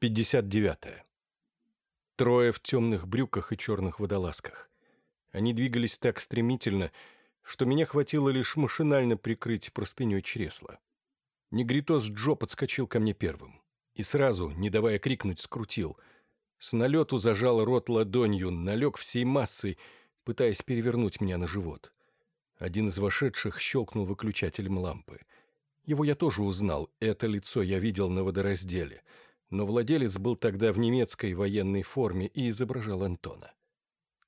59. -е. Трое в темных брюках и черных водолазках. Они двигались так стремительно, что меня хватило лишь машинально прикрыть простыней чресла. Негритос Джо подскочил ко мне первым и сразу, не давая крикнуть, скрутил. С налету зажал рот ладонью, налег всей массой, пытаясь перевернуть меня на живот. Один из вошедших щелкнул выключателем лампы. Его я тоже узнал, это лицо я видел на водоразделе — но владелец был тогда в немецкой военной форме и изображал Антона.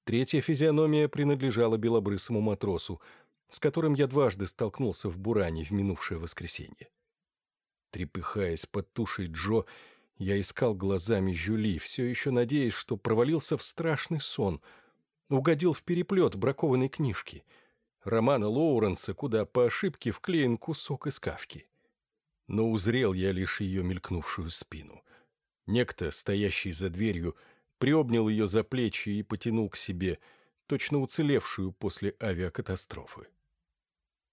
Третья физиономия принадлежала белобрысому матросу, с которым я дважды столкнулся в Буране в минувшее воскресенье. Трепыхаясь под тушей Джо, я искал глазами Жюли, все еще надеясь, что провалился в страшный сон, угодил в переплет бракованной книжки, романа Лоуренса, куда по ошибке вклеен кусок из кавки. Но узрел я лишь ее мелькнувшую спину. Некто, стоящий за дверью, приобнял ее за плечи и потянул к себе, точно уцелевшую после авиакатастрофы.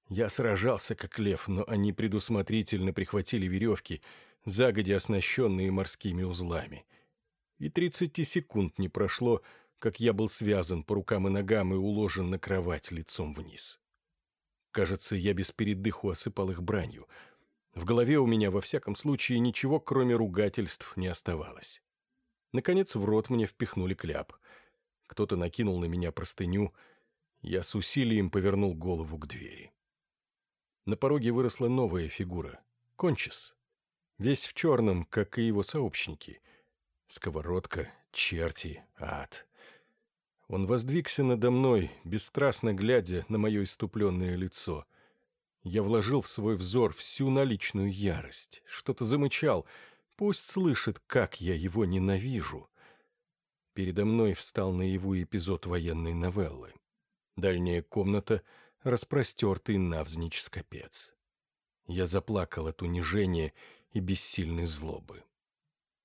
Я сражался как лев, но они предусмотрительно прихватили веревки, загодя оснащенные морскими узлами. И тридцати секунд не прошло, как я был связан по рукам и ногам и уложен на кровать лицом вниз. Кажется, я без передыху осыпал их бранью — в голове у меня, во всяком случае, ничего, кроме ругательств, не оставалось. Наконец в рот мне впихнули кляп. Кто-то накинул на меня простыню. Я с усилием повернул голову к двери. На пороге выросла новая фигура — Кончис. Весь в черном, как и его сообщники. Сковородка, черти, ад. Он воздвигся надо мной, бесстрастно глядя на мое иступленное лицо — я вложил в свой взор всю наличную ярость. Что-то замычал. Пусть слышит, как я его ненавижу. Передо мной встал наяву эпизод военной новеллы. Дальняя комната, распростертый навзничь скопец. Я заплакал от унижения и бессильной злобы.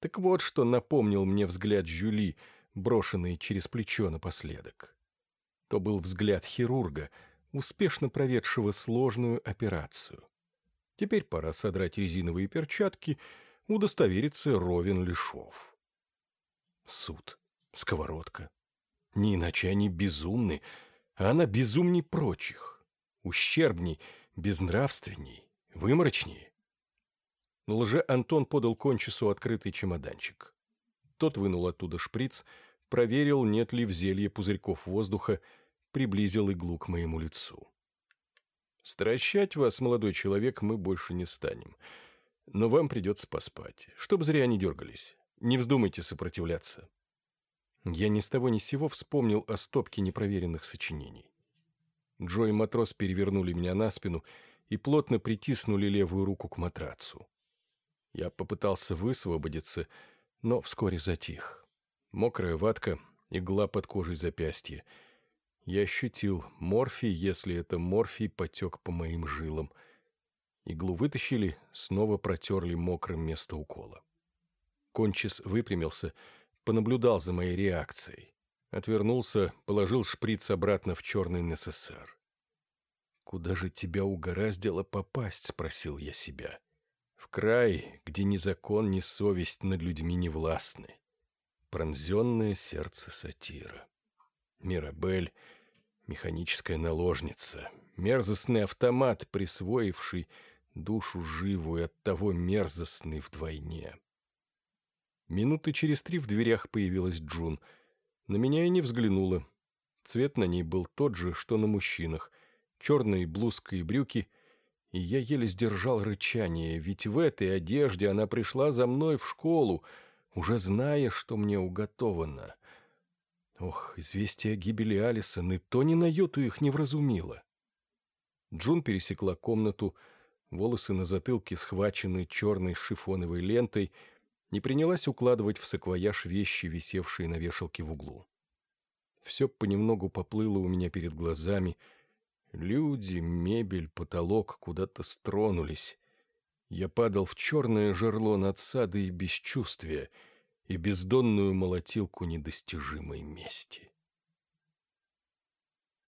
Так вот, что напомнил мне взгляд Жюли, брошенный через плечо напоследок. То был взгляд хирурга — успешно проведшего сложную операцию. Теперь пора содрать резиновые перчатки, удостовериться ровен ли шов. Суд, сковородка. Не иначе они безумны, а она безумней прочих, ущербней, безнравственней, выморочней. Лже-Антон подал кончису открытый чемоданчик. Тот вынул оттуда шприц, проверил, нет ли в зелье пузырьков воздуха, приблизил иглу к моему лицу. «Стращать вас, молодой человек, мы больше не станем. Но вам придется поспать, чтоб зря не дергались. Не вздумайте сопротивляться». Я ни с того ни с сего вспомнил о стопке непроверенных сочинений. Джо и матрос перевернули меня на спину и плотно притиснули левую руку к матрацу. Я попытался высвободиться, но вскоре затих. Мокрая ватка, игла под кожей запястья — я ощутил, морфий, если это морфий, потек по моим жилам. Иглу вытащили, снова протерли мокрым место укола. Кончис выпрямился, понаблюдал за моей реакцией. Отвернулся, положил шприц обратно в черный НССР. «Куда же тебя угораздило попасть?» — спросил я себя. «В край, где ни закон, ни совесть над людьми не властны. Пронзенное сердце сатира». Мирабель, механическая наложница, мерзостный автомат, присвоивший душу живую, оттого мерзостный вдвойне. Минуты через три в дверях появилась Джун. На меня и не взглянула. Цвет на ней был тот же, что на мужчинах. Черные блузка и брюки. И я еле сдержал рычание, ведь в этой одежде она пришла за мной в школу, уже зная, что мне уготовано. Ох, известие о гибели Алисон и то ни на йоту их не вразумило. Джун пересекла комнату, волосы на затылке схвачены черной шифоновой лентой, не принялась укладывать в саквояж вещи, висевшие на вешалке в углу. Все понемногу поплыло у меня перед глазами. Люди, мебель, потолок куда-то стронулись. Я падал в черное жерло надсады и бесчувствия — и бездонную молотилку недостижимой мести.